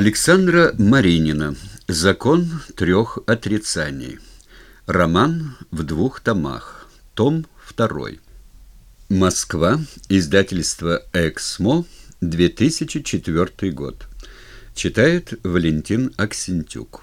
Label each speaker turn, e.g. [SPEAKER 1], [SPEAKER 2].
[SPEAKER 1] Александра Маринина. Закон трех отрицаний. Роман в двух томах. Том второй. Москва. Издательство «Эксмо». 2004 год. Читает Валентин Аксентюк.